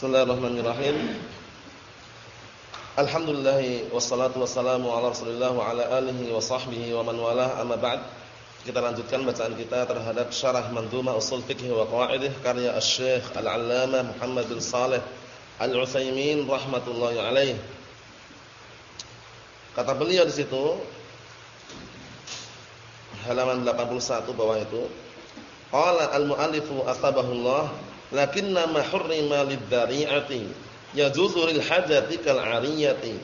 Bismillahirrahmanirrahim. Alhamdulillah wassalatu wassalamu ala Rasulillah wa ala alihi wa sahbihi wa man walah amma ba'd. Kita lanjutkan bacaan kita terhadap syarah Mandhumah Ushul Fiqh wa Qawaidih karya Asy-Syaikh Al-'Allamah Muhammad bin Shalih Al-Utsaimin rahmatullahi alaih. Kata beliau di situ halaman 81 bawah itu Qala al-mu'allifu asbahullah lakinna ma hurrima lid-dari'ati yajuzu lil hajati kal 'ariyati.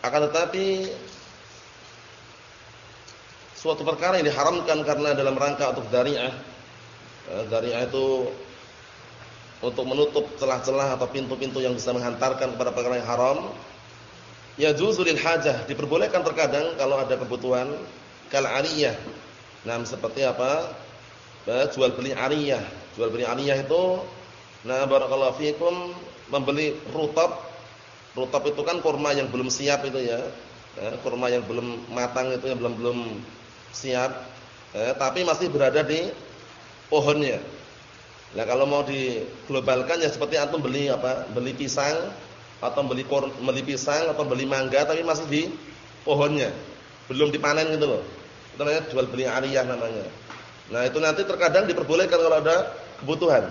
Akan tetapi suatu perkara yang diharamkan karena dalam rangka untuk dari'ah. Eh, dari'ah itu untuk menutup celah-celah atau pintu-pintu yang bisa menghantarkan kepada perkara yang haram. Yajuzu lil hajah, diperbolehkan terkadang kalau ada kebutuhan kal 'ariyah. Nah, seperti apa? jual beli ariyah. Jual beli ariyah itu nah barakallahu fikum membeli rutab. Rutab itu kan kurma yang belum siap itu ya. Eh, kurma yang belum matang itu yang belum belum siap. Eh, tapi masih berada di pohonnya. Nah, kalau mau diglobalkan ya seperti antum beli apa? Beli pisang atau beli kor, beli pisang atau beli mangga tapi masih di pohonnya. Belum dipanen gitu loh. Itu namanya jual beli ariyah namanya. Nah, itu nanti terkadang diperbolehkan kalau ada kebutuhan.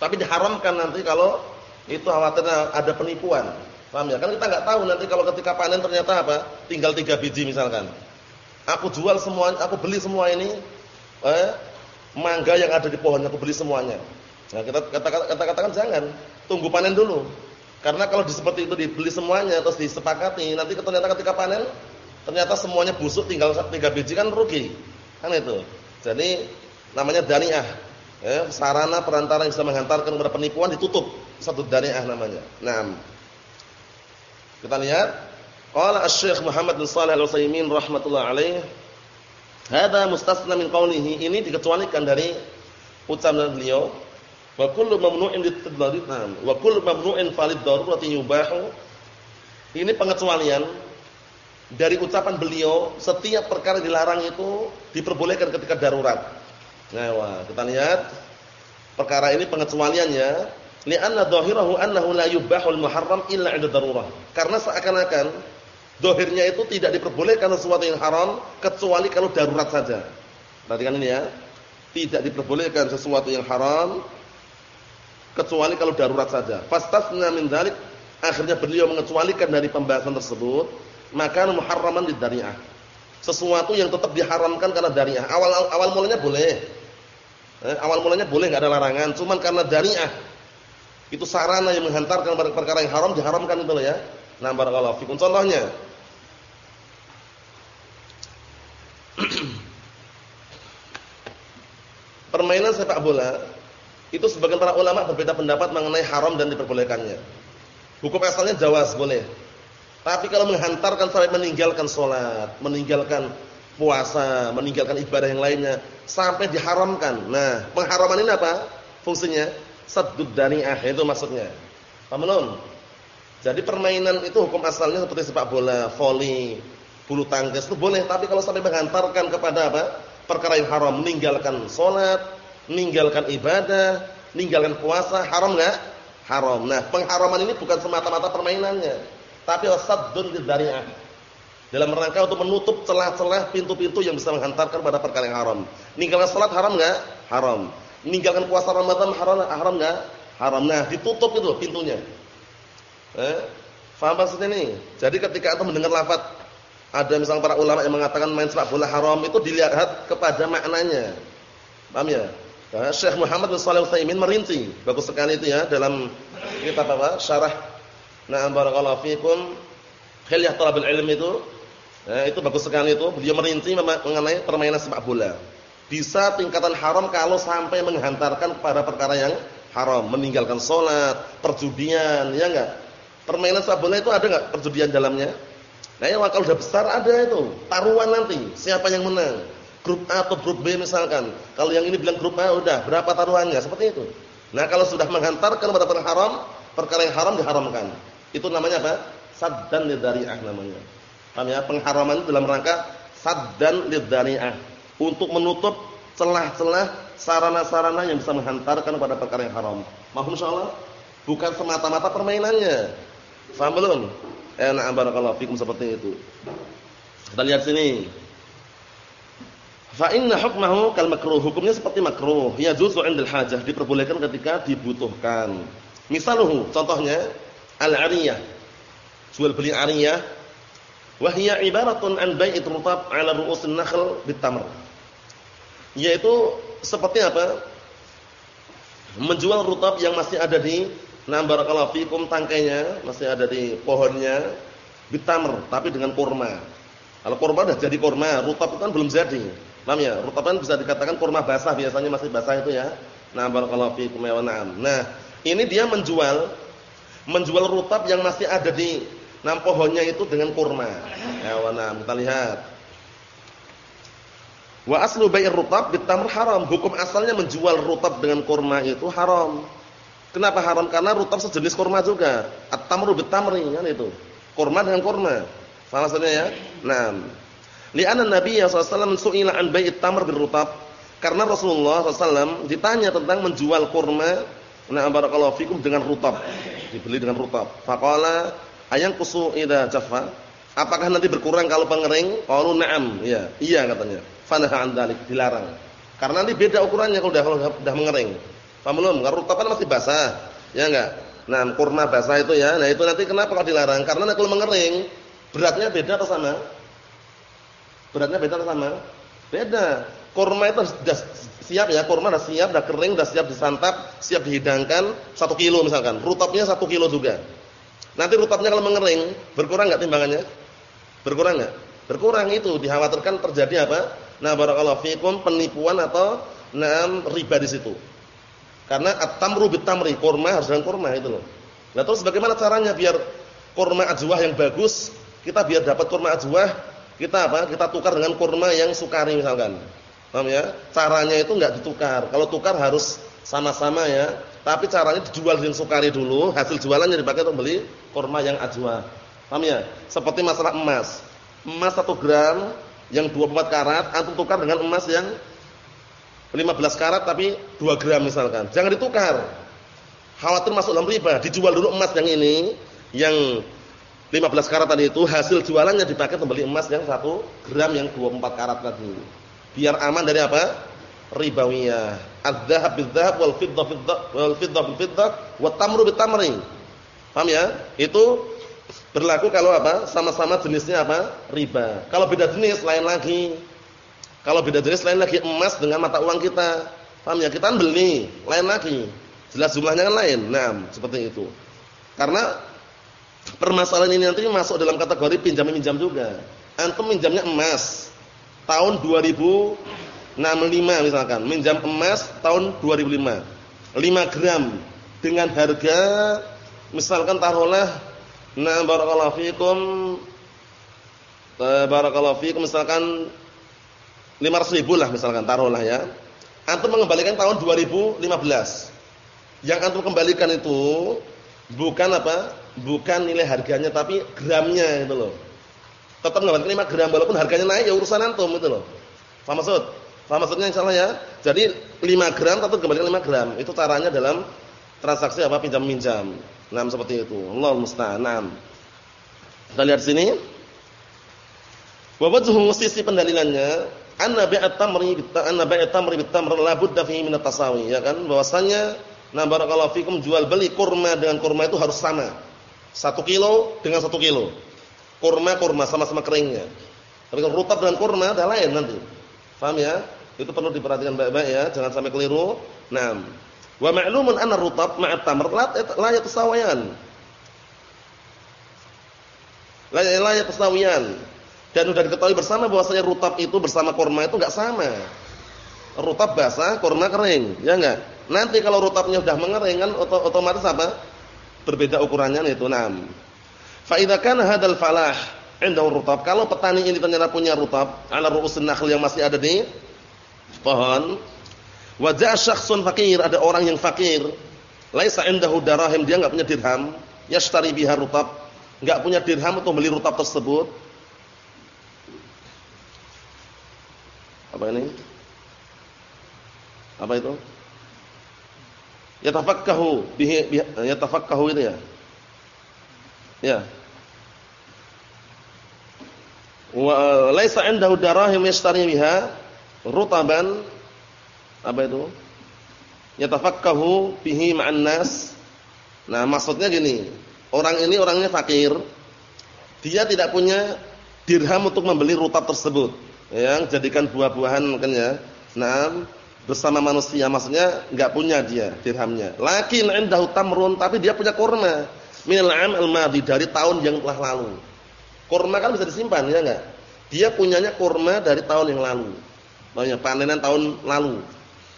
Tapi diharamkan nanti kalau itu khawatir ada penipuan. Paham ya? Kan kita nggak tahu nanti kalau ketika panen ternyata apa? Tinggal tiga biji misalkan. Aku jual semua, aku beli semua ini eh, mangga yang ada di pohonnya aku beli semuanya. Nah, kita kata-katakan jangan, tunggu panen dulu. Karena kalau di seperti itu dibeli semuanya terus disepakati, nanti ternyata ketika panen ternyata semuanya busuk tinggal tiga biji kan rugi. Kan itu. Jadi namanya daniah. Ya, sarana perantara yang bisa menghantarkan kepada penipuan ditutup. Satu daniah namanya. Nah. Kita lihat qala Asy-Syaikh Muhammad bin Shalih Al-Utsaimin rahimatullah alaih, "Hadza mustasna min qawlihi." Ini dikecualikan dari ucapan beliau, "Wa kullu mamnu'in litadrid." Wa kullu mamnu'in falid darurati yubahu. Ini pengecualian dari ucapan beliau setiap perkara dilarang itu diperbolehkan ketika darurat. Nah, wah, kita lihat perkara ini pengecualiannya li'anna dhahirahu annahu la yubahul muharram illa 'inda darurah. Karena seakan-akan dohirnya itu tidak diperbolehkan sesuatu yang haram kecuali kalau darurat saja. Perhatikan ini ya. Tidak diperbolehkan sesuatu yang haram kecuali kalau darurat saja. Fastasna min dzalik akhirnya beliau mengecualikan dari pembahasan tersebut maka muharraman dariah. Sesuatu yang tetap diharamkan karena dariah. Awal awal mulanya boleh. Eh, awal mulanya boleh enggak ada larangan, cuman karena dariah. Itu sarana yang menghantarkan pada perkara yang haram diharamkan itu loh ya. Nah, barakallahu fikum. Contohnya permainan sepak bola itu sebagian para ulama berbeda pendapat mengenai haram dan diperbolehkannya. Hukum asalnya jawaz boleh. Tapi kalau menghantarkan sampai meninggalkan sholat, meninggalkan puasa, meninggalkan ibadah yang lainnya, sampai diharamkan. Nah, pengharaman ini apa? Fungsinya saddud dani'ah, itu maksudnya. Paham belum? Jadi permainan itu hukum asalnya seperti sepak bola, voli, bulu tangkis itu boleh, tapi kalau sampai menghantarkan kepada apa? Perkara yang haram, meninggalkan sholat, meninggalkan ibadah, meninggalkan puasa, haram enggak? Haram. Nah, pengharaman ini bukan semata-mata permainannya tapi wasaddun lidzari'ah. Dalam rangka untuk menutup celah-celah pintu-pintu yang bisa menghantarkan pada perkara yang haram. Ninggalkan salat haram enggak? Haram. Ninggalkan puasa Ramadan haram haram enggak? Haram. Nah, ditutup itu pintunya. Eh? Faham maksudnya ini? Jadi ketika antum mendengar lafaz ada misalnya para ulama yang mengatakan main sepak bola haram itu dilihat kepada maknanya. Paham ya? Nah, Syekh Muhammad bin Shalih Al-Utsaimin merinci, bagus sekali itu ya dalam kitab apa? Syarah Nah, barakallahu fikum. Hilyah talabul ilm itu nah, itu bagus sekali itu. Beliau merinci mengenai permainan sepak bola. Bisa tingkatan haram kalau sampai menghantarkan kepada perkara yang haram, meninggalkan sholat, perjudian, ya enggak? Permainan sepak bola itu ada enggak perjudian dalamnya? Nah, yang kalau sudah besar ada itu, taruhan nanti, siapa yang menang. Grup A atau grup B misalkan. Kalau yang ini bilang grup A udah, berapa taruhannya? Seperti itu. Nah, kalau sudah menghantarkan kepada perkara haram, perkara yang haram diharamkan. Itu namanya apa? Saddan lidzari'ah namanya. Paham ya? Pengharaman itu dalam rangka saddan lidzari'ah. Untuk menutup celah-celah sarana-sarana yang bisa menghantarkan pada perkara yang haram. Mahum insyaallah? Bukan semata-mata permainannya. Faham belum? Eh, na'am barakallahu fikum seperti itu. Kita lihat sini. Fa inna hukmahu kal makruh. Hukumnya seperti makruh. Ya juzu 'indal hajah, diperbolehkan ketika dibutuhkan. Misaluhu, contohnya al-ariyah. Jual beli ariyah wa hiya ibaratun an bai'it rutab 'ala ru'usin nakhl bitamr. Yaitu seperti apa? Menjual rutab yang masih ada di Nah barakallahu fikum tangkainya masih ada di pohonnya bitamr tapi dengan kurma. Kalau kurma sudah jadi kurma, rutab itu kan belum jadi. Paham ya? Rutab kan bisa dikatakan kurma basah biasanya masih basah itu ya. Nah, barakallahu fiikum ya. Nah, ini dia menjual menjual rutab yang masih ada di nah pohonnya itu dengan kurma. Ya kita lihat. Wa aslu bai'ir rutab bitamr haram. Hukum asalnya menjual rutab dengan kurma itu haram. Kenapa haram? Karena rutab sejenis kurma juga. At-tamru bitamri kan itu. Kurma dengan kurma. Faham maksudnya ya? Nah, Li'anna Nabi sallallahu su'ila an bai'it tamr bil rutab. Karena Rasulullah SAW ditanya tentang menjual kurma na barakallahu fikum dengan rutab. Dibeli dengan rutab. Faqala ayang kusu idza jaffa. Apakah nanti berkurang kalau pengering? Qalu na'am. Iya, iya katanya. Fanaha an dilarang. Karena nanti beda ukurannya kalau kalau sudah mengering. Paham belum? Karena rutab kan masih basah. Ya enggak? Nah, kurma basah itu ya. Nah, itu nanti kenapa kalau dilarang? Karena kalau mengering beratnya beda atau sama? Beratnya beda atau sama? Beda. Kurma itu sudah siap ya, kurma sudah siap, sudah kering, sudah siap disantap, siap dihidangkan, satu kilo misalkan. Rutabnya satu kilo juga. Nanti rutabnya kalau mengering, berkurang nggak timbangannya? Berkurang nggak? Berkurang itu dikhawatirkan terjadi apa? Nah, barakallahu fikum penipuan atau nam riba di situ. Karena at-tamru bit-tamri, kurma harus dengan kurma itu loh. Nah, terus bagaimana caranya biar kurma ajwah yang bagus, kita biar dapat kurma ajwah kita apa? Kita tukar dengan kurma yang sukari misalkan. Paham ya? Caranya itu enggak ditukar. Kalau tukar harus sama-sama ya. Tapi caranya dijual dengan sukari dulu, hasil jualannya dipakai untuk beli kurma yang ajwa. Paham ya? Seperti masalah emas. Emas 1 gram yang 24 karat antum tukar dengan emas yang 15 karat tapi 2 gram misalkan. Jangan ditukar. Khawatir masuk dalam riba. Dijual dulu emas yang ini yang 15 karat tadi itu hasil jualannya dipakai membeli emas yang 1 gram yang 24 karat tadi. Biar aman dari apa? Ribawiyah. Adz-dzahab bil-dzahab wal fiddah bil-fiddah wal fiddah bil-fiddah wat tamru bit-tamri. Paham ya? Itu berlaku kalau apa? Sama-sama jenisnya apa? Riba. Kalau beda jenis lain lagi. Kalau beda jenis lain lagi emas dengan mata uang kita. Paham ya? Kita beli, lain lagi. Jelas jumlahnya kan lain. Nah, seperti itu. Karena Permasalahan ini nanti masuk dalam kategori pinjam minjam juga. Antum minjamnya emas tahun 2065 misalkan, minjam emas tahun 2005. 5 gram dengan harga misalkan taruhlah nah barakallahu fikum eh, barakallahu fikum misalkan 500 ribu lah misalkan taruhlah ya. Antum mengembalikan tahun 2015. Yang antum kembalikan itu bukan apa? bukan nilai harganya tapi gramnya itu loh. Tetap enggak 5 gram walaupun harganya naik ya urusan antum itu loh. Paham maksud? Paham maksudnya insyaallah ya. Jadi 5 gram tetap kembalikan 5 gram. Itu caranya dalam transaksi apa pinjam minjam. Nah, seperti itu. Allah musta'an. Kita lihat sini. Wa sisi pendalilannya anna bai'at tamri anna bai'at tamri bit tamr la budda fihi min at-tasawi ya kan bahwasanya nah barakallahu fikum jual beli kurma dengan kurma itu harus sama satu kilo dengan satu kilo. Kurma kurma sama-sama keringnya. Tapi kalau rutab dengan kurma ada lain nanti. Paham ya? Itu perlu diperhatikan baik-baik ya, jangan sampai keliru. Naam. Wa ma'lumun anna rutab ma'a tamr la yatasawayan. La la yatasawiyan. Dan sudah diketahui bersama bahwasanya rutab itu bersama kurma itu enggak sama. Rutab basah, kurma kering, ya enggak? Nanti kalau rutabnya sudah mengering kan otomatis apa? berbeda ukurannya itu enam. Fa idza kana hadzal falah indahu rutab, kalau petani ini ternyata punya rutab ala ru'usin nakhl yang masih ada di pohon, wa ja'a syakhsun fakir, ada orang yang fakir, laisa indahu darahim, dia enggak punya dirham, yashtari biha rutab, enggak punya dirham untuk beli rutab tersebut. Apa ini? Apa itu? Yatafakkahu bihi yatafakkahu itu ya. Ya. Wa laisa indahu darahim yashtari biha rutaban apa itu? Yatafakkahu bihi ma'an nas. Nah, maksudnya gini, orang ini orangnya fakir. Dia tidak punya dirham untuk membeli rutab tersebut. Yang jadikan buah-buahan mungkin ya. Nah, bersama manusia maksudnya enggak punya dia dirhamnya. Lakin indahu tamrun tapi dia punya kurma minal am al-madi dari tahun yang telah lalu. Kurma kan bisa disimpan ya enggak? Dia punyanya kurma dari tahun yang lalu. Banyak panenan tahun lalu.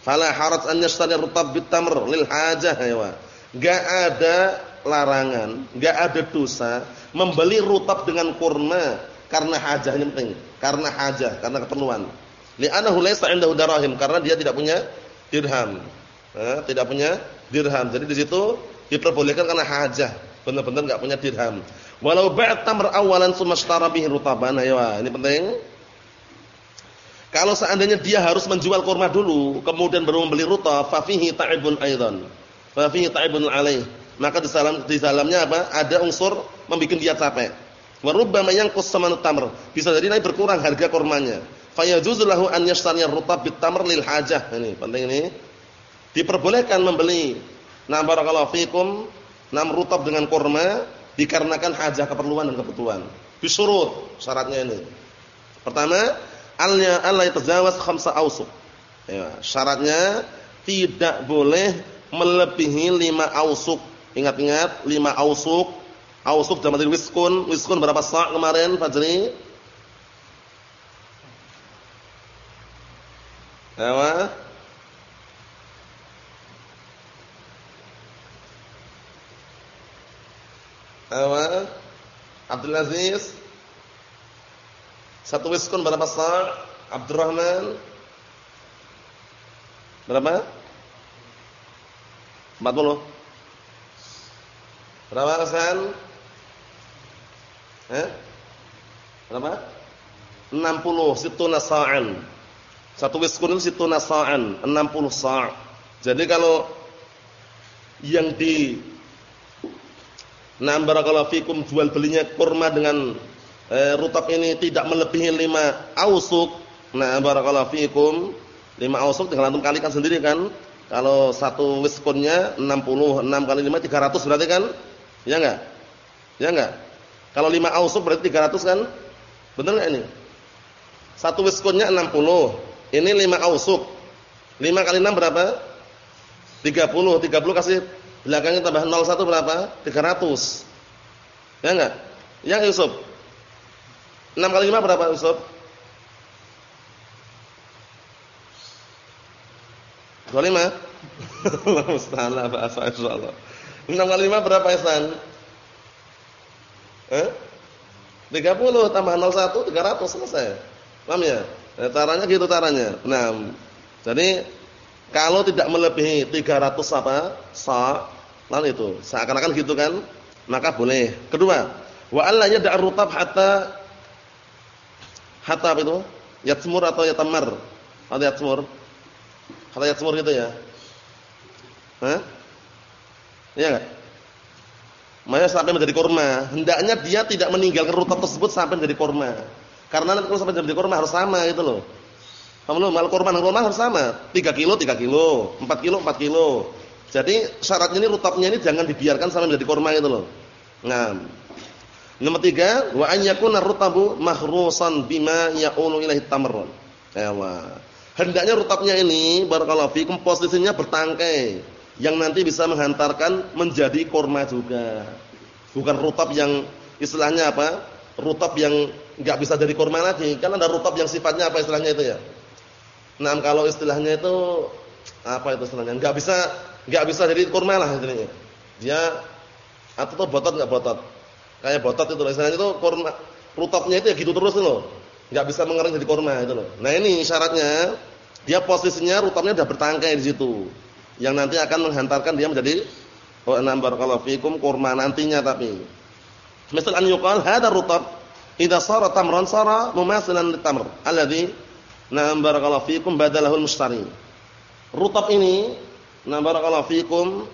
Fala harat an yashtari rutab bitamr lil hajah ya. Enggak ada larangan, enggak ada dosa membeli rutab dengan kurma karena hajahnya penting, karena hajah, karena keperluan. Li'annahu laysa 'indahu darahim karena dia tidak punya dirham. Eh, tidak punya dirham. Jadi di situ diperbolehkan karena hajah, benar-benar enggak punya dirham. Walau ba'a tamr awalan sumashtara bihi rutaban. Ayo, ini penting. Kalau seandainya dia harus menjual kurma dulu, kemudian baru membeli rutab, fa fihi ta'ibun aidan. Fa fihi ta'ibun alaih. Maka di dalam di dalamnya apa? Ada unsur membuat dia capek. Wa rubbama yanqus samanu tamr. Bisa jadi naik berkurang harga kurmanya fayajuzu lahu an yashtariya rutab bitamr lil hajah. Ini penting ini. Diperbolehkan membeli na barakallahu fikum nam rutab dengan kurma dikarenakan hajah keperluan dan kebutuhan. Bisurut syaratnya ini. Pertama, alnya alla yatajawaz khamsa ausuk. Ya, syaratnya tidak boleh melebihi lima ausuk. Ingat-ingat lima ausuk. Ausuk dalam arti wiskun. Wiskun berapa sa' kemarin Fajri? Apa? Apa? Abdul Aziz Satu wiskun berapa sa' Abdurrahman Berapa? 40 Berapa Hasan? Eh? Berapa? 60 situna sa'an satu wiskun itu situ nasa'an, 60 sa'. Jadi kalau yang di Nah barakallahu fikum jual belinya kurma dengan e, rutab ini tidak melebihi 5 ausuk. Nah barakallahu fikum 5 ausuk tinggal antum kalikan sendiri kan. Kalau satu wiskunnya 60, 6 kali 5 300 berarti kan? Ya enggak? Ya enggak? Kalau 5 ausuk berarti 300 kan? Benar enggak ini? Satu wiskunnya 60. Ini 5 ausuk. 5 kali 6 berapa? 30. 30 kasih belakangnya tambah 01 berapa? 300. Ya enggak? Yang Yusuf. 6 kali 5 berapa Yusuf? 25. Allah musta'an la ba'asa insyaallah. 6 kali 5 berapa Ihsan? Eh? 30 tambah 01 300 selesai. Paham ya? Nah, caranya gitu caranya. Nah, jadi kalau tidak melebihi 300 apa? sa, lalu itu seakan-akan gitu kan, maka boleh. Kedua, wa alla yad'ar rutab hatta hatta apa itu? Yatsmur atau yatamar? Atau yatsmur? Hatta yatsmur gitu ya. Hah? Iya enggak? Maya sampai menjadi kurma. Hendaknya dia tidak meninggalkan rutab tersebut sampai menjadi kurma. Karena nanti kalau sampai jadi kurma harus sama gitu loh. Kamu loh, mal kurma dengan kurma harus sama. 3 kilo 3 kilo, 4 kilo 4 kilo. Jadi syaratnya ini rutabnya ini jangan dibiarkan sampai menjadi kurma gitu loh. Nah. Nomor tiga, wa an yakuna rutabu mahrusan bima ya'ulu ilaihi tamrun. Ewa. Hendaknya rutabnya ini barakallahu fikum posisinya bertangkai yang nanti bisa menghantarkan menjadi kurma juga. Bukan rutab yang istilahnya apa? Rutab yang nggak bisa jadi kurma lagi. Kan ada rutab yang sifatnya apa istilahnya itu ya? Nah, kalau istilahnya itu apa itu istilahnya? Nggak bisa nggak bisa jadi kurma lah istilahnya. Dia atau tuh botot nggak botot. Kayak botot itu istilahnya itu kurma. Rutabnya itu ya gitu terus loh. Nggak bisa mengering jadi kurma itu loh. Nah, ini syaratnya dia posisinya rutabnya udah bertangkai di situ. Yang nanti akan menghantarkan dia menjadi nambar kalau fikum kurma nantinya tapi. Misal an yuqal hadar rutab Idza sara tamran sara mumathilan litamr alladhi na'am barakallahu fikum badalahul mushtari. rutab ini, nah barakallahu fikum,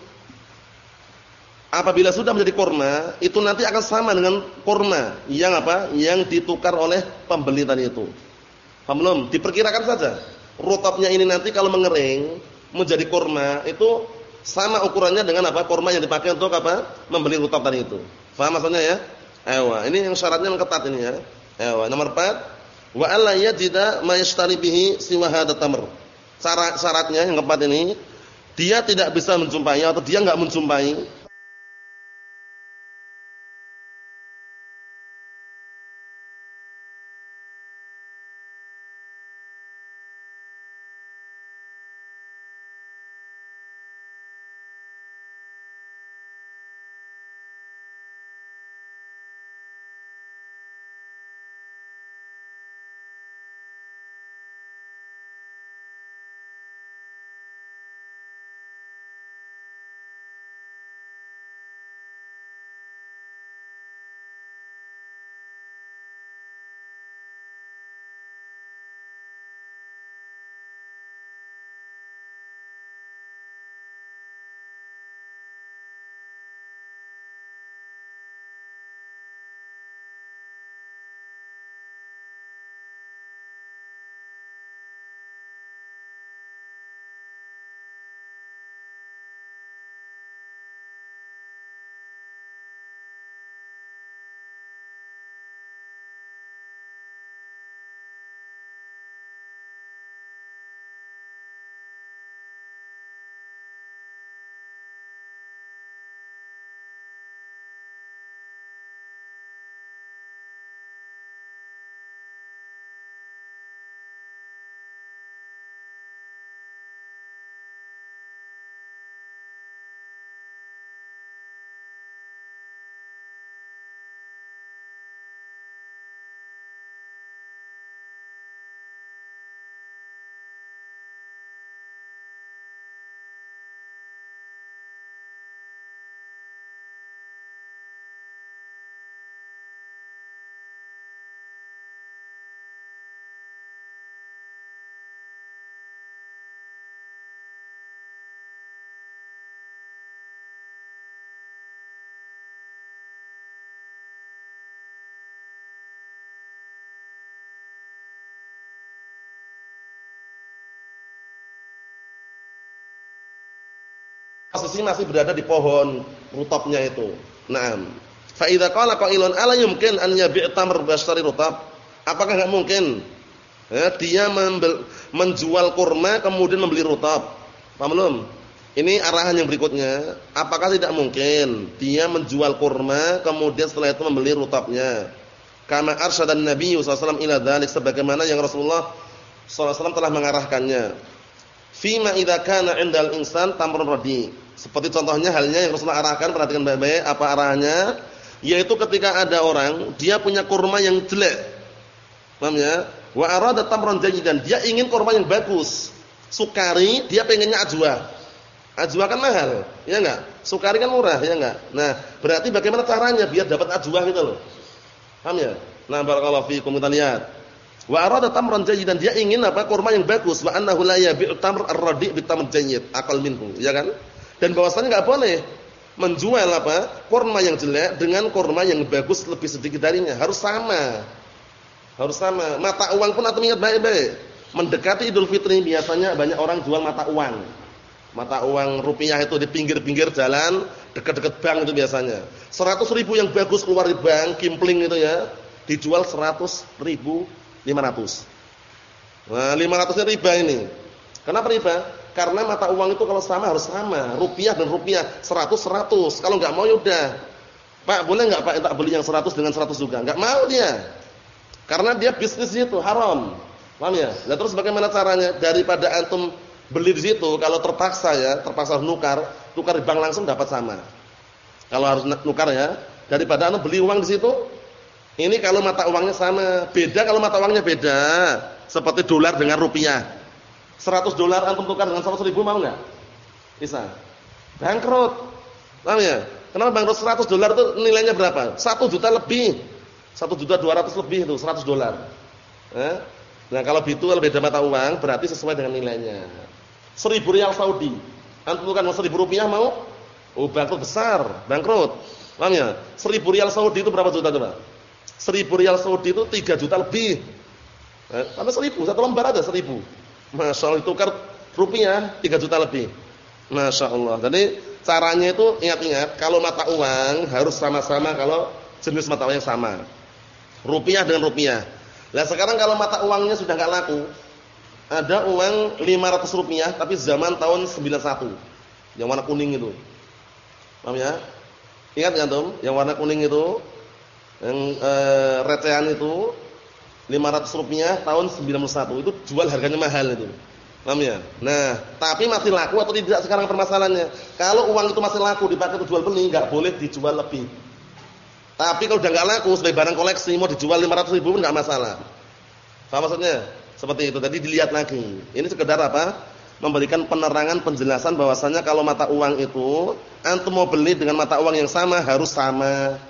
apabila sudah menjadi kurma, itu nanti akan sama dengan kurma yang apa? Yang ditukar oleh pembeli tadi itu. Paham belum? Diperkirakan saja. Rutabnya ini nanti kalau mengering menjadi kurma itu sama ukurannya dengan apa? Kurma yang dipakai untuk apa? Membeli rutab tadi itu. Faham maksudnya ya? Ewa, ini yang syaratnya yang ketat ini ya. Ewa, nomor 4, wa alla yajida ma yashtari bihi siwa hadha tamr. Syarat syaratnya yang keempat ini, dia tidak bisa menjumpai atau dia enggak menjumpai posisi masih berada di pohon rutopnya itu. Naam. Fa idza qala qailun ala yumkin an yabi' tamr bastari rutab? Apakah enggak mungkin ya, dia membel, menjual kurma kemudian membeli rutab? Paham belum? Ini arahan yang berikutnya. Apakah tidak mungkin dia menjual kurma kemudian setelah itu membeli rutabnya? Karena arsyadan Nabi sallallahu alaihi ila dzalik sebagaimana yang Rasulullah sallallahu telah mengarahkannya. Fima idza kana 'indal insan tamrun radi. Seperti contohnya halnya yang Rasulullah arahkan perhatikan baik-baik apa arahnya? Yaitu ketika ada orang dia punya kurma yang jelek. Paham ya? Wa arada tamran jayyidan. Dia ingin kurma yang bagus. Sukari dia pengennya ajwa. Ajwa kan mahal, ya enggak? Sukari kan murah, ya enggak? Nah, berarti bagaimana caranya biar dapat ajwa gitu loh. Paham ya? Nah, barakallahu fiikum kita lihat. Wa arada tamran jayyidan, dia ingin apa? Kurma yang bagus. Wa annahu la yabi'u tamr ar-radi' bi tamr jayyid, akal minhu, ya kan? Dan bahwasanya enggak boleh menjual apa? Kurma yang jelek dengan kurma yang bagus lebih sedikit darinya, harus sama. Harus sama. Mata uang pun atau ingat baik-baik. Mendekati Idul Fitri biasanya banyak orang jual mata uang. Mata uang rupiah itu di pinggir-pinggir jalan, dekat-dekat bank itu biasanya. 100 ribu yang bagus keluar di bank, kimpling itu ya, dijual 100 ribu 500. Nah, 500 nya riba ini. Kenapa riba? Karena mata uang itu kalau sama harus sama, rupiah dan rupiah, 100 100. Kalau enggak mau ya udah. Pak, boleh enggak Pak tak beli yang 100 dengan 100 juga? Enggak mau dia. Karena dia bisnis itu haram. Paham ya? Nah, terus bagaimana caranya? Daripada antum beli di situ, kalau terpaksa ya, terpaksa nukar, tukar di bank langsung dapat sama. Kalau harus nukar ya, daripada antum beli uang di situ, ini kalau mata uangnya sama, beda kalau mata uangnya beda. Seperti dolar dengan rupiah. 100 dolar antum tukar dengan 100 ribu mau enggak? Bisa. Bangkrut. Paham ya? Kenapa bangkrut 100 dolar itu nilainya berapa? 1 juta lebih. 1 juta 200 lebih itu 100 dolar. Eh? Nah, kalau itu kalau beda mata uang berarti sesuai dengan nilainya. Seribu rial Saudi. Antum kan seribu rupiah mau? Oh bangkrut besar, bangkrut. Paham ya? Seribu rial Saudi itu berapa juta coba? Seribu rial Saudi itu tiga juta lebih. Eh, karena seribu, satu lembar ada seribu. Masya Allah, tukar rupiah tiga juta lebih. Masya Allah. Jadi caranya itu ingat-ingat, kalau mata uang harus sama-sama kalau jenis mata uang yang sama. Rupiah dengan rupiah. Nah sekarang kalau mata uangnya sudah nggak laku, ada uang 500 rupiah tapi zaman tahun 91 yang warna kuning itu. Paham ya? Ingat enggak, Tom? Yang warna kuning itu yang eh, recehan itu 500 rupiah tahun 91 itu jual harganya mahal itu. Paham ya? Nah, tapi masih laku atau tidak sekarang permasalahannya. Kalau uang itu masih laku dipakai untuk jual beli, enggak boleh dijual lebih. Tapi kalau udah enggak laku sebagai barang koleksi mau dijual 500 ribu pun enggak masalah. Paham maksudnya? Seperti itu. Tadi dilihat lagi. Ini sekedar apa? Memberikan penerangan penjelasan bahwasanya kalau mata uang itu antum mau beli dengan mata uang yang sama harus sama.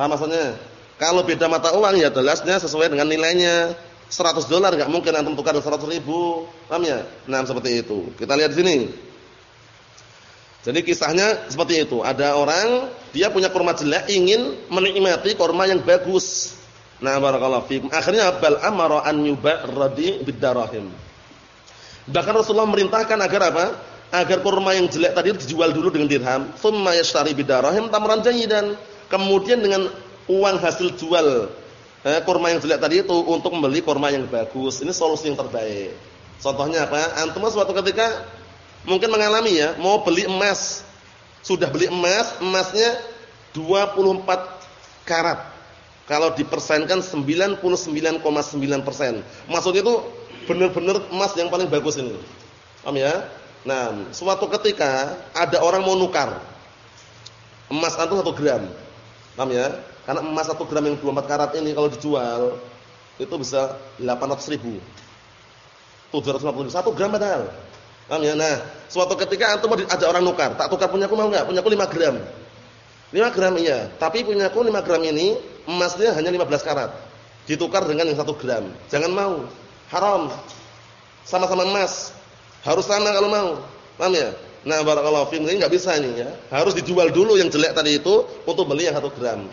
Paham maksudnya? Kalau beda mata uang ya jelasnya sesuai dengan nilainya. 100 dolar enggak mungkin antum tukar 100 ribu. Paham ya? Nah, seperti itu. Kita lihat sini. Jadi kisahnya seperti itu. Ada orang dia punya kurma jelek ingin menikmati kurma yang bagus. Nah, barakallahu fiikum. Akhirnya bal amara an yubarradi bidarahim. Bahkan Rasulullah merintahkan agar apa? Agar kurma yang jelek tadi dijual dulu dengan dirham, thumma yashtari bidarahim tamran jayyidan. Kemudian dengan uang hasil jual eh, kurma yang jelek tadi itu untuk membeli kurma yang bagus. Ini solusi yang terbaik. Contohnya apa? Antum suatu ketika mungkin mengalami ya, mau beli emas. Sudah beli emas, emasnya 24 karat kalau dipersenkan 99,9 persen. Maksudnya itu benar-benar emas yang paling bagus ini. Paham ya? Nah, suatu ketika ada orang mau nukar emas itu satu gram. Paham ya? Karena emas satu gram yang 24 karat ini kalau dijual itu bisa 800 ribu. 750 ribu. Satu gram padahal. Paham ya? Nah, suatu ketika antum mau ada orang nukar, tak tukar punyaku mau enggak? Punyaku 5 gram. 5 gram iya, tapi punyaku 5 gram ini emasnya hanya 15 karat. Ditukar dengan yang 1 gram. Jangan mau. Haram. Sama-sama emas. Harus sama kalau mau. Paham ya? Nah, barakallahu fiikum. Ini enggak bisa ini ya. Harus dijual dulu yang jelek tadi itu untuk beli yang 1 gram.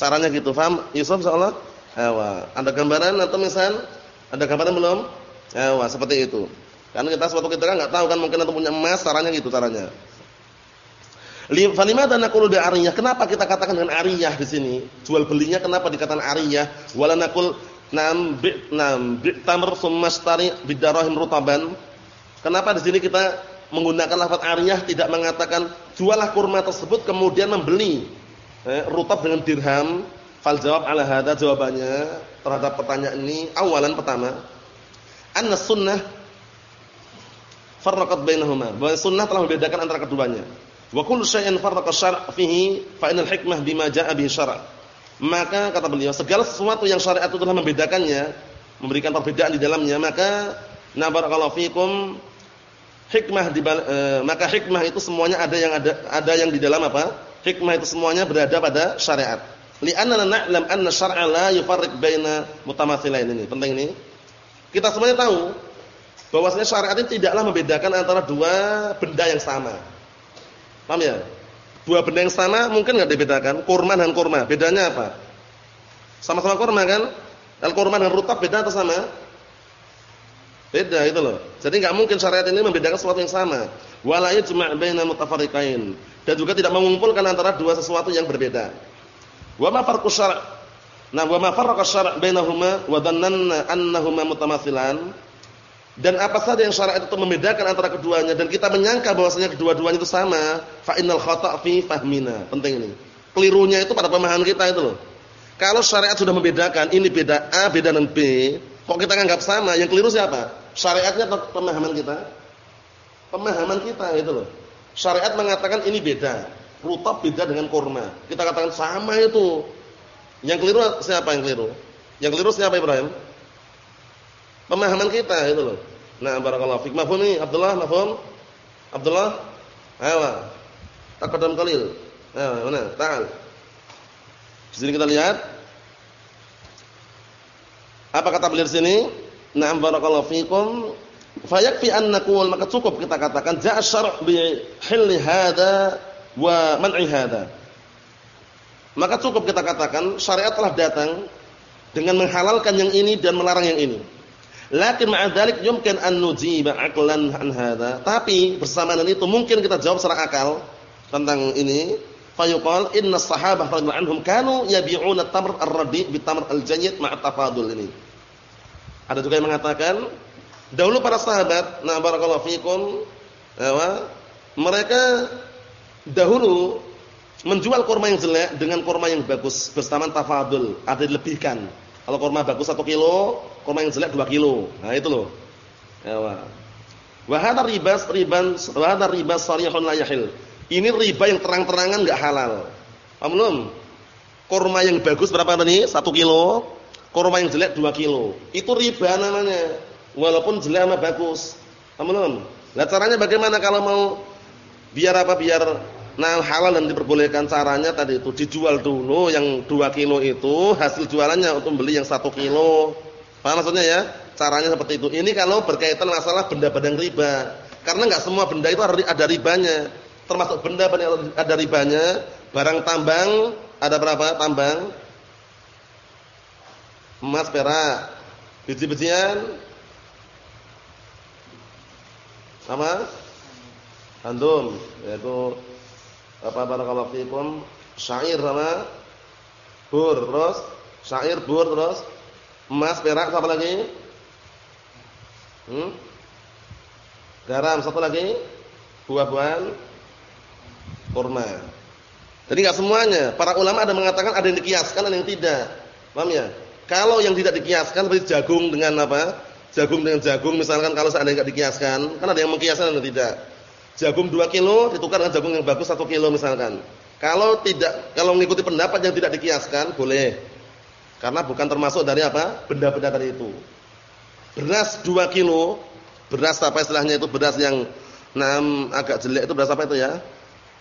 Caranya gitu, paham? Yusuf insyaallah. Ewa. Ada gambaran atau misal? Ada gambaran belum? Ewa, seperti itu. Karena kita suatu ketika enggak tahu kan mungkin antum punya emas, caranya gitu caranya. Falimada naqulu bi ariyah? Kenapa kita katakan dengan ariyah di sini? Jual belinya kenapa dikatakan ariyah? Wala naqul nam bi nam bi tamr summastari bidarahim rutaban. Kenapa di sini kita menggunakan lafaz ariyah tidak mengatakan jualah kurma tersebut kemudian membeli eh, rutab dengan dirham? Fal jawab ala hada jawabannya terhadap pertanyaan ini awalan pertama anna sunnah farraqat bainahuma. Bahwa sunnah telah membedakan antara keduanya. Wa kullu syai'in farraqa syara' fihi fa innal hikmah bima jaa'a bihi syara'. Maka kata beliau, segala sesuatu yang syariat itu telah membedakannya, memberikan perbedaan di dalamnya, maka na barakallahu fikum hikmah di e, maka hikmah itu semuanya ada yang ada ada yang di dalam apa? Hikmah itu semuanya berada pada syariat. Li'anna na'lam anna syar'a la yufarriq baina mutamathilain ini. Penting ini. Kita semuanya tahu bahwasanya syariat ini tidaklah membedakan antara dua benda yang sama. Paham ya? Dua benda yang sama mungkin enggak dibedakan, kurma dan kurma. Bedanya apa? Sama-sama kurma kan? Al kurma dan rutab beda atau sama? Beda itu loh. Jadi enggak mungkin syariat ini membedakan sesuatu yang sama. Wala yajma' baina mutafarriqain. Dan juga tidak mengumpulkan antara dua sesuatu yang berbeda. Wa ma farqu syara'? Nah, wa ma farraqa syara' bainahuma wa dhannanna annahuma mutamathilan dan apa saja yang syariat itu membedakan antara keduanya dan kita menyangka bahwasanya kedua-duanya itu sama, fa innal khata' fi fahmina. Penting ini. Kelirunya itu pada pemahaman kita itu loh. Kalau syariat sudah membedakan ini beda A, beda dengan B, kok kita anggap sama? Yang keliru siapa? Syariatnya atau pemahaman kita? Pemahaman kita itu loh. Syariat mengatakan ini beda. Rutab beda dengan kurma. Kita katakan sama itu. Yang keliru siapa yang keliru? Yang keliru siapa Ibrahim? Pemahaman kita itu loh. Nah, barakallahu fik. Mafhum ini Abdullah, mafhum? Abdullah? Ayo. Taqaddam qalil. Ayo, mana? Ta'al. Di sini kita lihat apa kata beliau sini? Na'am barakallahu fikum. Fayakfi an naqul maka cukup kita katakan ja'a syara' bi hilli hadza wa man'i hadza. Maka cukup kita katakan syariat telah datang dengan menghalalkan yang ini dan melarang yang ini. Lakin ma'a dzalik yumkin an nujiba aqlan an hadza. Tapi bersamaan itu mungkin kita jawab secara akal tentang ini. Fayuqal inna sahabah radhiyallahu anhum kanu yabi'una tamr ar-radi bi tamr al-jayyid ma'a tafadul ini. Ada juga yang mengatakan dahulu para sahabat, nah barakallahu fikum, mereka dahulu menjual kurma yang jelek dengan kurma yang bagus bersamaan tafadul, ada dilebihkan. Kalau kurma bagus 1 kilo, kurma yang jelek 2 kilo. Nah itu loh. Ya, wa hadha ribas riban wa hadha ribas sarihun la yahil. Ini riba yang terang-terangan enggak halal. Paham belum? Kurma yang bagus berapa tadi? 1 kilo. Kurma yang jelek 2 kilo. Itu riba namanya. Walaupun jelek sama bagus. Belum? Nah caranya bagaimana kalau mau biar apa? Biar nah halal dan diperbolehkan caranya tadi itu dijual dulu yang 2 kilo itu hasil jualannya untuk beli yang 1 kilo. Paham maksudnya ya? Caranya seperti itu. Ini kalau berkaitan masalah benda-benda riba. Karena enggak semua benda itu ada ribanya termasuk benda-benda ada ribanya, barang tambang ada berapa tambang? Emas, perak, biji-bijian sama gandum, yaitu apa barakallahu fikum, syair sama bur, terus syair, bur, terus emas, perak, apa lagi? Hmm? Garam, satu lagi? Buah-buahan kurma. Jadi enggak semuanya. Para ulama ada mengatakan ada yang dikiaskan, ada yang tidak. Paham ya? Kalau yang tidak dikiaskan berarti jagung dengan apa? Jagung dengan jagung misalkan kalau seandainya enggak dikiaskan, kan ada yang mengkiaskan dan tidak. Jagung 2 kilo ditukar dengan jagung yang bagus 1 kilo misalkan. Kalau tidak kalau mengikuti pendapat yang tidak dikiaskan boleh. Karena bukan termasuk dari apa? Benda-benda tadi itu. Beras 2 kilo, beras apa istilahnya itu beras yang nam agak jelek itu beras apa itu ya?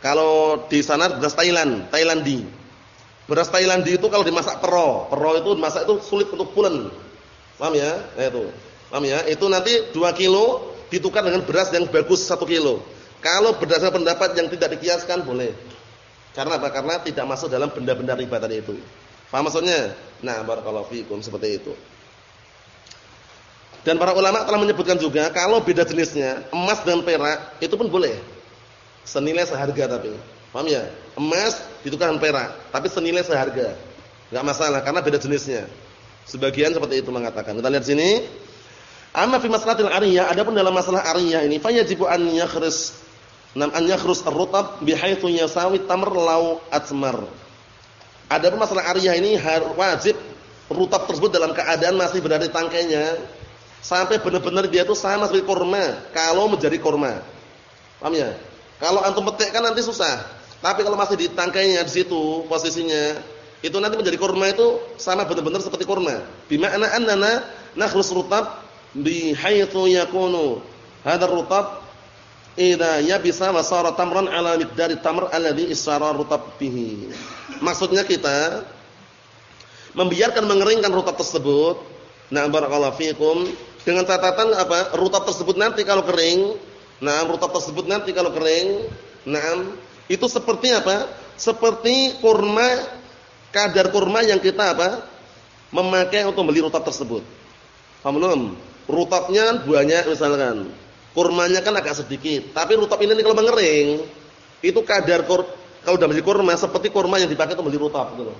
Kalau di sana beras Thailand, Thailandi. Beras Thailandi itu kalau dimasak pero, pero itu dimasak itu sulit untuk pulen. Paham ya? Nah, itu. Paham ya? Itu nanti 2 kilo ditukar dengan beras yang bagus 1 kilo. Kalau berdasarkan pendapat yang tidak dikiaskan boleh. Karena apa? Karena tidak masuk dalam benda-benda riba tadi itu. Paham maksudnya? Nah, barakallahu fikum seperti itu. Dan para ulama telah menyebutkan juga kalau beda jenisnya, emas dan perak itu pun boleh senilai seharga tapi. Paham ya? Emas ditukar perak, tapi senilai seharga. Enggak masalah karena beda jenisnya. Sebagian seperti itu mengatakan. Kita lihat sini. Amma fi maslahatil ariyah, adapun dalam masalah ariyah ini fayajibu an yakhris nam an yakhrus ar-rutab bihaitsu yasawi tamr law atmar. Adapun masalah ariyah ini wajib rutab tersebut dalam keadaan masih berada di tangkainya sampai benar-benar dia itu sama seperti kurma kalau menjadi kurma. Paham ya? Kalau antum petik kan nanti susah. Tapi kalau masih di tangkainya di situ posisinya, itu nanti menjadi kurma itu sama benar-benar seperti kurma. Bima'na annana nakhrus rutab bi haitsu yakunu hadzal rutab idza yabisa wa sara tamran ala miqdari tamr alladhi isara rutab bihi. Maksudnya kita membiarkan mengeringkan rutab tersebut. Nah, barakallahu fikum dengan catatan apa? Rutab tersebut nanti kalau kering Nah, rutab tersebut nanti kalau kering, nah, itu seperti apa? Seperti kurma kadar kurma yang kita apa? memakai untuk beli rutab tersebut. Paham belum? Rutabnya banyak misalkan. Kurmanya kan agak sedikit, tapi rutab ini kalau mengering, itu kadar kur, kalau udah beli kurma seperti kurma yang dipakai untuk beli rutab gitu.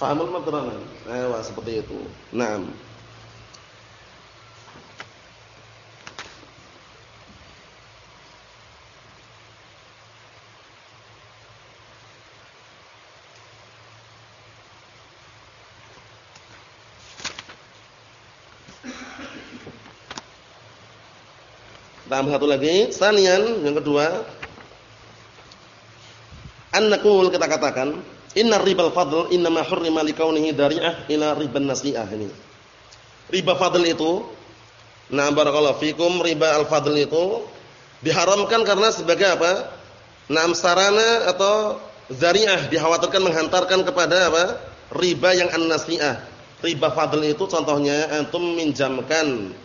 Paham belum, teman-teman? Nah, seperti itu. Nah, Tambah satu lagi, sanian yang kedua. An-naqul kita katakan, inna ribal fadl innama hurrima likaunihi dari'ah ila riban nasi'ah ini. Riba fadl itu, nah barakallahu fikum, riba al-fadl itu diharamkan karena sebagai apa? Naam sarana atau zari'ah dikhawatirkan menghantarkan kepada apa? riba yang an-nasi'ah. Riba fadl itu contohnya antum minjamkan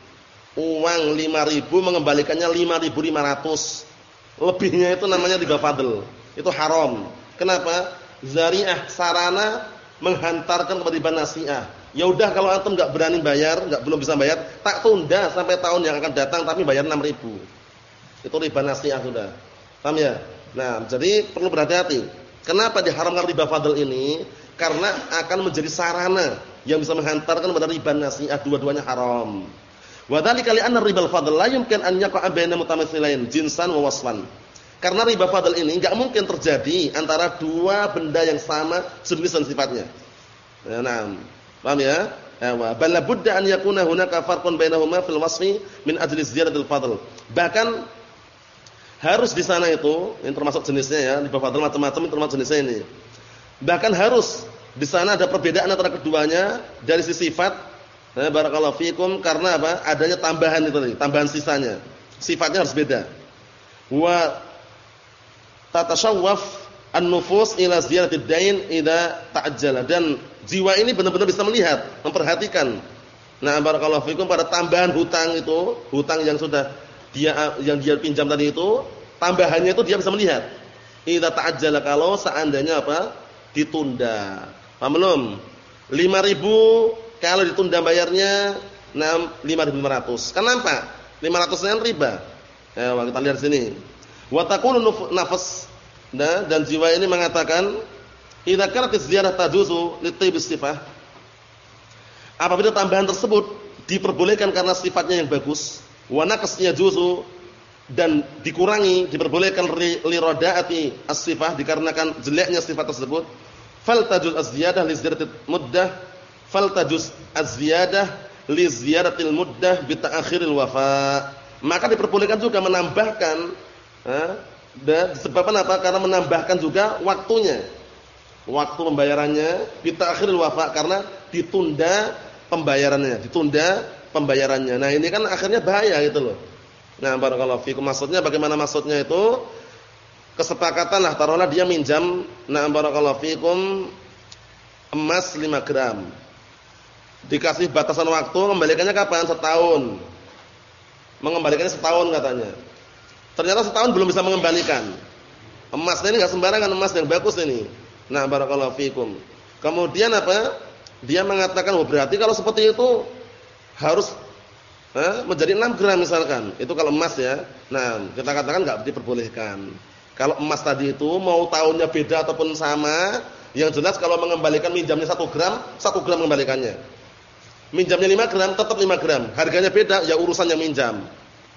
uang 5000 mengembalikannya 5500. Lebihnya itu namanya riba fadl. Itu haram. Kenapa? Zari'ah sarana menghantarkan kepada riba nasi'ah. Ya udah kalau antum enggak berani bayar, enggak belum bisa bayar, tak tunda sampai tahun yang akan datang tapi bayar 6000. Itu riba nasi'ah sudah. Paham ya? Nah, jadi perlu berhati-hati. Kenapa diharamkan riba fadl ini? Karena akan menjadi sarana yang bisa menghantarkan kepada riba nasi'ah dua-duanya haram. Wa dzalika li'anna ribal fadl la yumkin an yaqa'a baina mutamatsilain jinsan wa wasfan. Karena riba fadl ini enggak mungkin terjadi antara dua benda yang sama jenis dan sifatnya. Ya, nah, paham ya? Ewa, bal budda an yakuna hunaka farqun bainahuma fil wasfi min ajli ziyadatil fadl. Bahkan harus di sana itu, ini termasuk jenisnya ya, riba fadl macam-macam termasuk jenisnya ini. Bahkan harus di sana ada perbedaan antara keduanya dari sisi sifat Nah, barakallahu fikum karena apa? Adanya tambahan itu tadi, tambahan sisanya. Sifatnya harus beda. Wa tatashawwaf an-nufus ila ziyaratid dain idza ta'ajjala dan jiwa ini benar-benar bisa melihat, memperhatikan. Nah, barakallahu fikum pada tambahan hutang itu, hutang yang sudah dia yang dia pinjam tadi itu, tambahannya itu dia bisa melihat. Idza ta'ajjala kalau seandainya apa? ditunda. Paham belum? 5000 kalau ditunda bayarnya 5.500. Kenapa? 500 nya riba. Ya, kita lihat sini. Wa taqulu nafas nah, dan jiwa ini mengatakan idza kanat ziyadah tajuzu litib sifah. Apabila tambahan tersebut diperbolehkan karena sifatnya yang bagus, wa naqasnya juzu dan dikurangi diperbolehkan li radaati as-sifah dikarenakan jeleknya sifat tersebut, fal tajuz az-ziyadah li muddah faltajus az-ziyadah li ziyadatil muddah bi ta'khiril wafa. Maka diperbolehkan juga menambahkan eh, disebabkan apa? Karena menambahkan juga waktunya. Waktu pembayarannya bi ta'khiril wafa karena ditunda pembayarannya, ditunda pembayarannya. Nah, ini kan akhirnya bahaya gitu loh. Nah, barakallahu fikum. Maksudnya bagaimana maksudnya itu? Kesepakatan lah taruhlah dia minjam nah barakallahu fikum emas 5 gram Dikasih batasan waktu, kembalikannya kapan? Setahun. Mengembalikannya setahun katanya. Ternyata setahun belum bisa mengembalikan. Emasnya ini enggak sembarangan emas yang bagus ini. Nah, barakallahu fikum. Kemudian apa? Dia mengatakan, "Oh, berarti kalau seperti itu harus eh, menjadi 6 gram misalkan." Itu kalau emas ya. Nah, kita katakan enggak diperbolehkan. Kalau emas tadi itu mau tahunnya beda ataupun sama, yang jelas kalau mengembalikan minjamnya 1 gram, 1 gram mengembalikannya. Minjamnya 5 gram, tetap 5 gram. Harganya beda, ya urusannya minjam.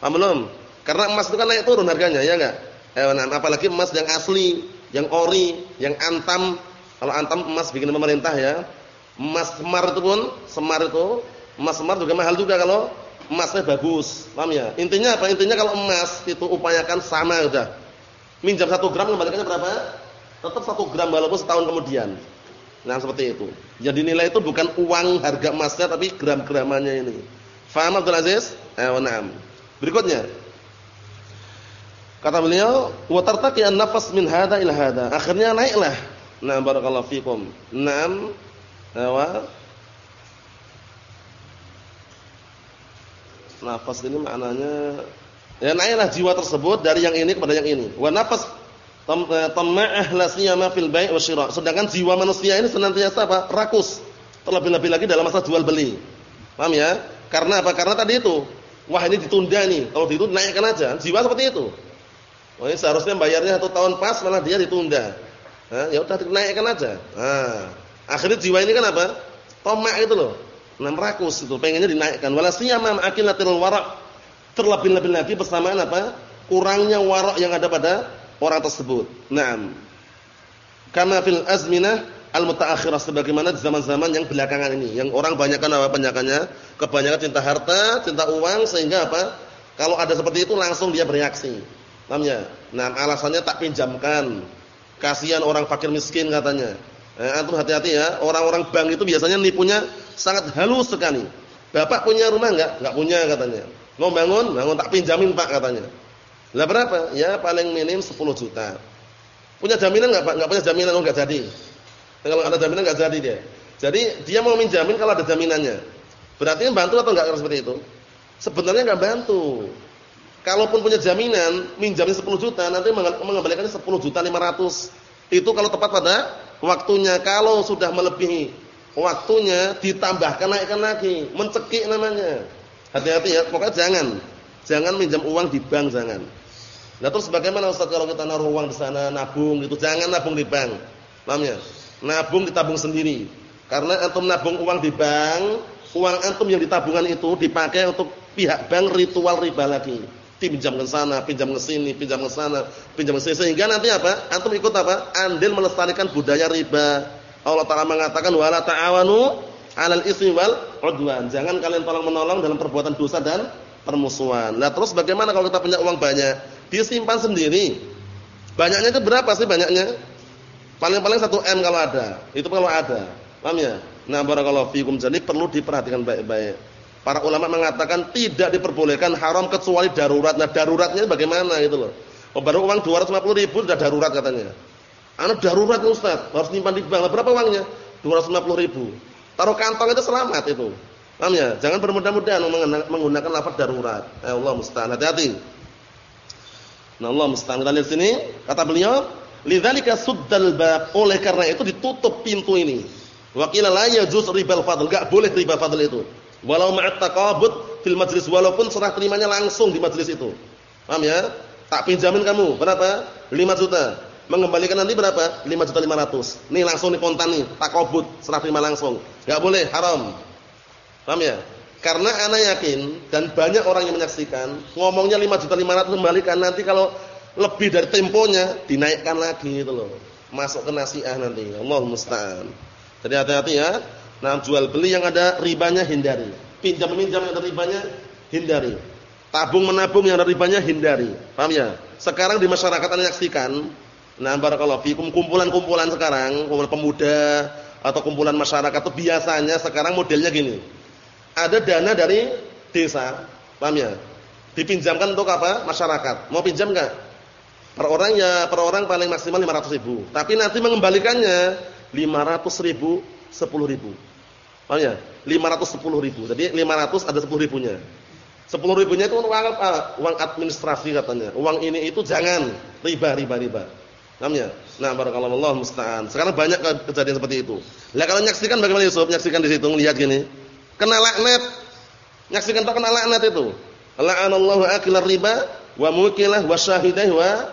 Paham belum? Karena emas itu kan naik turun harganya, ya enggak? Eh, nah, apalagi emas yang asli, yang ori, yang antam. Kalau antam emas bikin pemerintah ya. Emas semar itu pun, semar itu, emas semar juga mahal juga kalau emasnya bagus. Paham ya? Intinya apa? Intinya kalau emas itu upayakan sama udah. Minjam 1 gram kembalikannya berapa? Tetap 1 gram walaupun setahun kemudian. Nah, seperti itu. Yang dinilai itu bukan uang harga emasnya tapi gram-gramannya ini. Faham Abdul Aziz? Eh. Berikutnya. Kata beliau, "Wa tartaqi an-nafas min hadha ila hadha." Akhirnya naiklah. Nah, barakallahu fikum. Naam. Wa Nafas ini maknanya ya naiklah jiwa tersebut dari yang ini kepada yang ini. Wa nafas Eh, tama'ah la siyama fil bai' wasyira. Sedangkan jiwa manusia ini senantiasa apa? rakus. Terlebih-lebih lagi dalam masa jual beli. Paham ya? Karena apa? Karena tadi itu, wah ini ditunda nih. Kalau ditunda naikkan aja. Jiwa seperti itu. Wah, ini seharusnya bayarnya satu tahun pas malah dia ditunda. Ya udah dinaikkan aja. Nah, akhirnya jiwa ini kan apa? Tomak itu loh. Nah, rakus itu, pengennya dinaikkan. Wala siyama ma'akilatil wara'. Terlebih-lebih lagi bersamaan apa? Kurangnya warak yang ada pada orang tersebut. Naam. Kama fil azminah al-mutaakhirah sebagaimana zaman-zaman yang belakangan ini, yang orang banyakkan apa banyakannya? Kebanyakan cinta harta, cinta uang sehingga apa? Kalau ada seperti itu langsung dia bereaksi. Namanya. Nah, alasannya tak pinjamkan. Kasihan orang fakir miskin katanya. Eh, antum hati-hati ya, orang-orang bank itu biasanya nipunya sangat halus sekali. Bapak punya rumah enggak? Enggak punya katanya. Mau bangun? Bangun tak pinjamin Pak katanya. Lah berapa? Ya paling minim 10 juta. Punya jaminan enggak Pak? Enggak punya jaminan oh enggak jadi. Kalau ada jaminan enggak jadi dia. Jadi dia mau minjamin kalau ada jaminannya. Berarti bantu atau enggak seperti itu? sebenarnya nggak bantu. Kalaupun punya jaminan, minjamnya 10 juta, nanti mengembalikannya 10 juta 500. Itu kalau tepat pada waktunya. Kalau sudah melebihi waktunya, ditambahkan naikkan lagi. Mencekik namanya. Hati-hati ya, pokoknya jangan. Jangan minjam uang di bank, jangan. Nah terus bagaimana Ustaz kalau kita naruh uang di sana, nabung gitu. Jangan nabung di bank. Paham ya? Nabung ditabung sendiri. Karena antum nabung uang di bank, uang antum yang ditabungan itu dipakai untuk pihak bank ritual riba lagi pinjam ke sana, pinjam ke sini, pinjam ke sana, pinjam ke sini sehingga nanti apa? Antum ikut apa? Andil melestarikan budaya riba. Allah Taala mengatakan wala ta'awanu 'alal ismi wal 'udwan. Jangan kalian tolong-menolong dalam perbuatan dosa dan permusuhan. Nah, terus bagaimana kalau kita punya uang banyak? Disimpan sendiri. Banyaknya itu berapa sih banyaknya? Paling-paling 1 M kalau ada. Itu kalau ada. Paham ya? Nah, barakallahu fikum. Jadi perlu diperhatikan baik-baik. Para ulama mengatakan tidak diperbolehkan haram kecuali darurat. Nah, daruratnya bagaimana gitu loh. Oh, baru uang 250 ribu sudah darurat katanya. Anak darurat Ustaz, harus nyimpan di bank. Berapa uangnya? 250 ribu. Taruh kantong itu selamat itu. Paham ya? Jangan bermudah-mudahan menggunakan lafaz darurat. Eh, Allah musta'an. Hati-hati. Nah, Allah. Kita lihat sini, kata beliau, "Lidzalika suddal bab." Oleh karena itu ditutup pintu ini. Wa qila la yajuz ribal fadl. Enggak boleh riba fadl itu. Walau ma'at taqabud fil majlis walaupun serah terimanya langsung di majlis itu. Paham ya? Tak pinjamin kamu berapa? 5 juta. Mengembalikan nanti berapa? 5 juta 500. Nih langsung nih kontan nih, takabud, serah terima langsung. Enggak boleh, haram. Paham ya? Karena ana yakin dan banyak orang yang menyaksikan, ngomongnya 5 juta 500 kembalikan nanti kalau lebih dari temponya dinaikkan lagi gitu loh. Masuk ke nasiah nanti. Allah musta'an. Jadi hati-hati ya. Nah, jual beli yang ada ribanya hindari. Pinjam meminjam yang ada ribanya hindari. Tabung menabung yang ada ribanya hindari. Paham ya? Sekarang di masyarakat Anda saksikan, nah barakallahu fikum kumpulan-kumpulan sekarang, kumpulan pemuda atau kumpulan masyarakat itu biasanya sekarang modelnya gini. Ada dana dari desa, paham ya? Dipinjamkan untuk apa? Masyarakat. Mau pinjam enggak? Per orang ya, per orang paling maksimal 500 ribu. Tapi nanti mengembalikannya 500 ribu, 10 ribu. Paham ya? 510 ribu. Jadi 500 ada 10 ribunya. 10 ribunya itu uang apa? Uang administrasi katanya. Uang ini itu jangan riba, riba, riba. Paham ya? Nah, barakallahu Allah musta'an. Sekarang banyak kejadian seperti itu. Lah kalau nyaksikan bagaimana Yusuf? Nyaksikan di situ lihat gini. Kena laknat. Nyaksikan tak kena laknat itu. La'anallahu akilar riba wa mukilah wa syahidah wa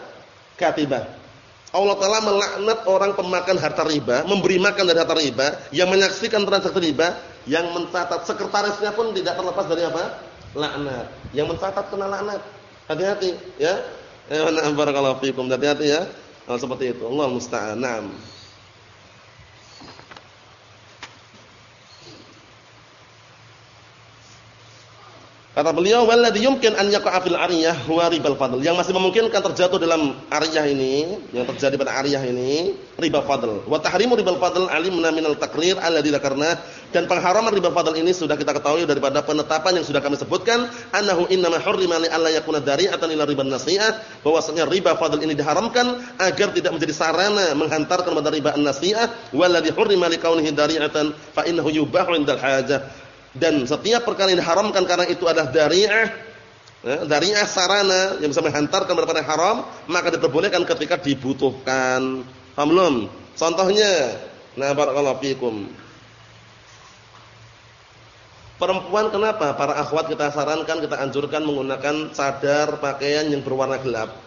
katibah. Allah Taala melaknat orang pemakan harta riba, memberi makan dari harta riba, yang menyaksikan transaksi riba, yang mencatat sekretarisnya pun tidak terlepas dari apa? Laknat. Yang mencatat kena laknat. Hati-hati, ya. Ya, barakallahu fikum. Hati-hati ya. Nah, seperti itu. Allah musta'an. Kata beliau, "Walladzi yumkin an yaqa'a fil ariyah huwa ribal fadl." Yang masih memungkinkan terjatuh dalam ariyah ini, yang terjadi pada ariyah ini, riba fadl. Wa tahrimu ribal fadl alimna minal taqrir alladzi dzakarna dan pengharaman riba fadl ini sudah kita ketahui daripada penetapan yang sudah kami sebutkan, annahu innama hurrima li alla yakuna dari'atan ila riban nasi'ah, bahwasanya riba fadl ini diharamkan agar tidak menjadi sarana menghantarkan pada riba an-nasi'ah, walladzi hurrima li kaunihi dari'atan fa innahu yubahu indal hajah dan setiap perkara yang diharamkan karena itu adalah dari'ah ya, dari'ah sarana yang bisa menghantarkan kepada haram maka diperbolehkan ketika dibutuhkan. Paham belum? Contohnya nah barakallahu fikum. Perempuan kenapa? Para akhwat kita sarankan kita anjurkan menggunakan cadar pakaian yang berwarna gelap.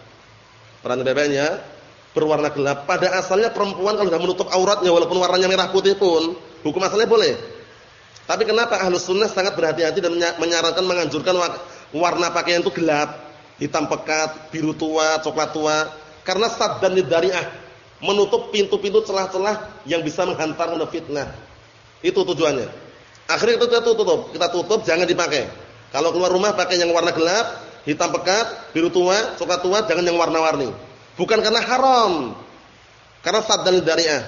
Peran bebeknya berwarna gelap. Pada asalnya perempuan kalau sudah menutup auratnya walaupun warnanya merah putih pun hukum asalnya boleh tapi kenapa ahlus sunnah sangat berhati-hati dan menyarankan menganjurkan warna pakaian itu gelap, hitam pekat, biru tua, coklat tua, karena sad dan nidariah menutup pintu-pintu celah-celah yang bisa menghantar ke fitnah. Itu tujuannya. Akhirnya kita tutup, kita tutup jangan dipakai. Kalau keluar rumah pakai yang warna gelap, hitam pekat, biru tua, coklat tua, jangan yang warna-warni. Bukan karena haram. Karena sad dan nidariah.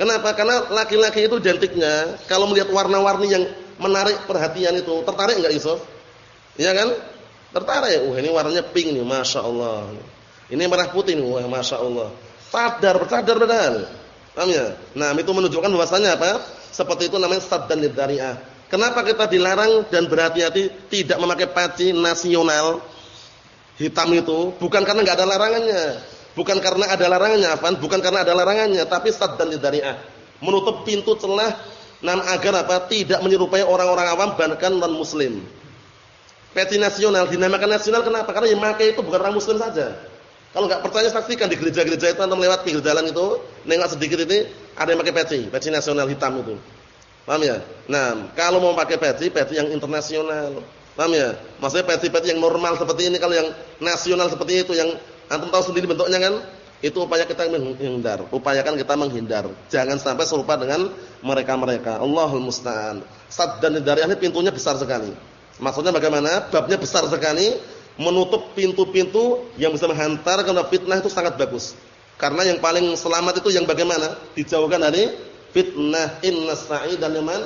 Kenapa? Karena laki-laki itu identiknya kalau melihat warna-warni yang menarik perhatian itu, tertarik enggak Yusuf? Iya kan? Tertarik. Wah, ini warnanya pink nih, Masya Allah. Ini merah putih nih, wah Masya Allah. Sadar, bersadar benar. Paham ya? Nah, itu menunjukkan bahwasanya apa? Seperti itu namanya sad dan nidariah. Kenapa kita dilarang dan berhati-hati tidak memakai peci nasional hitam itu? Bukan karena nggak ada larangannya, bukan karena ada larangannya, apa? Bukan karena ada larangannya, tapi sad dan lidariah, menutup pintu celah nan agar apa? Tidak menyerupai orang-orang awam bahkan non muslim. Peci nasional dinamakan nasional kenapa? Karena yang memakai itu bukan orang muslim saja. Kalau nggak percaya saksikan di gereja-gereja itu atau melewat pinggir jalan itu, nengok sedikit ini ada yang pakai peci, peci nasional hitam itu. Paham ya? Nah, kalau mau pakai peci, peci yang internasional. Paham ya? Maksudnya peci-peci yang normal seperti ini kalau yang nasional seperti itu yang antum tahu sendiri bentuknya kan? Itu upaya kita menghindar. Upayakan kita menghindar. Jangan sampai serupa dengan mereka-mereka. Allahul musta'an. Sad dan dari ini pintunya besar sekali. Maksudnya bagaimana? Babnya besar sekali, menutup pintu-pintu yang bisa menghantar karena fitnah itu sangat bagus. Karena yang paling selamat itu yang bagaimana? Dijauhkan dari fitnah inna sa'ida liman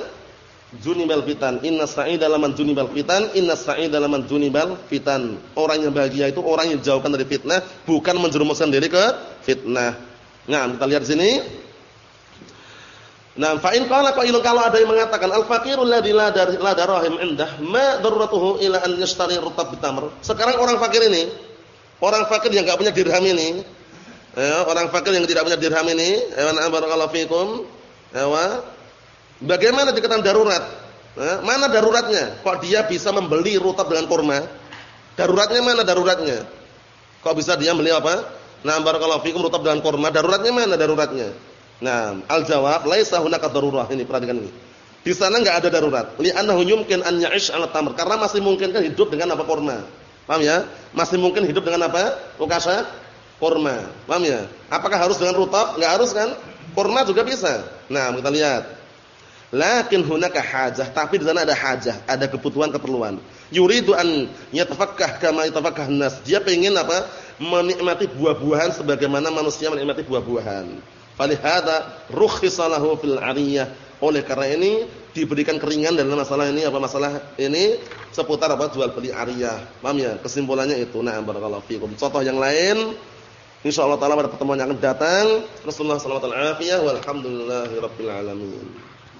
junibal fitan inna sa'ida liman junibal fitan inna sa'ida liman junibal fitan orang yang bahagia itu orang yang jauhkan dari fitnah bukan menjerumuskan diri ke fitnah nah kita lihat sini Nah, fa in qala qailun kalau ada yang mengatakan al-faqirul ladzi la darahim indah ma daruratuhu ila an yashtari rutab bitamr. Sekarang orang fakir ini, orang fakir yang enggak punya dirham ini, ya, orang fakir yang tidak punya dirham ini, ya barakallahu fikum, Ewa. Bagaimana dikatakan darurat? Nah, mana daruratnya? Kok dia bisa membeli rutab dengan kurma? Daruratnya mana daruratnya? Kok bisa dia beli apa? Nah, barakallahu fikum rutab dengan kurma, daruratnya mana daruratnya? Nah, al-jawab laisa hunaka darurah. Ini perhatikan ini. Di sana enggak ada darurat. Li'annahu yumkin an ya'ish 'ala tamr. Karena masih mungkin kan hidup dengan apa kurma. Paham ya? Masih mungkin hidup dengan apa? Ukasa kurma. Paham ya? Apakah harus dengan rutab? Enggak harus kan? Kurma juga bisa. Nah, kita lihat. Lakin hunaka hajah, tapi di sana ada hajah, ada kebutuhan, keperluan. Yuridu an yatafakkah kama yatafakkah nas. Dia pengen apa? Menikmati buah-buahan sebagaimana manusia menikmati buah-buahan. Falihada rukhisa lahu fil 'ariyah. Oleh karena ini diberikan keringan dalam masalah ini apa masalah ini seputar apa jual beli ariyah. Paham ya? Kesimpulannya itu. Nah, barakallahu fikum. Contoh yang lain Insyaallah taala pada pertemuan yang akan datang. Rasulullah sallallahu alaihi wasallam walhamdulillahirabbil alamin.